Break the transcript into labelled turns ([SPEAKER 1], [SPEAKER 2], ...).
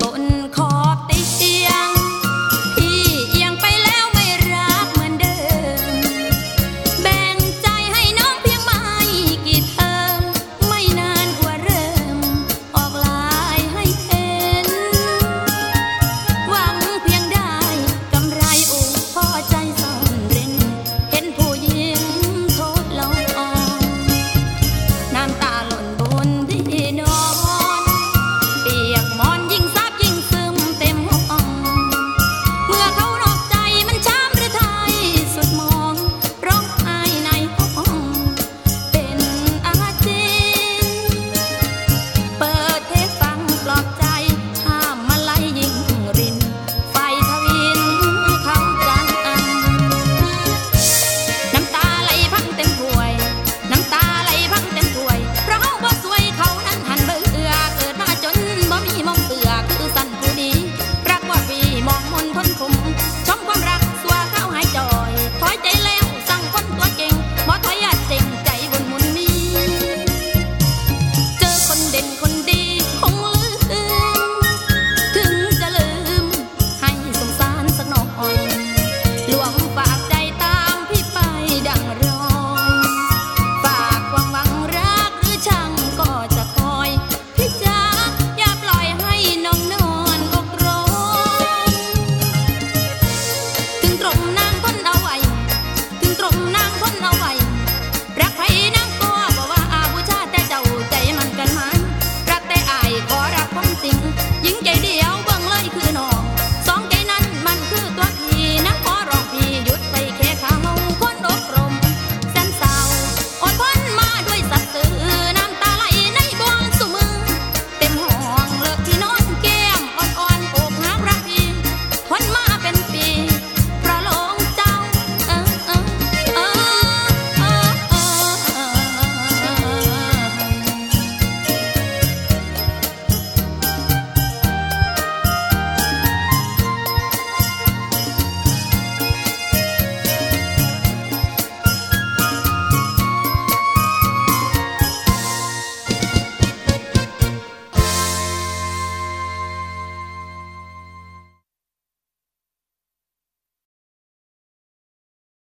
[SPEAKER 1] bộn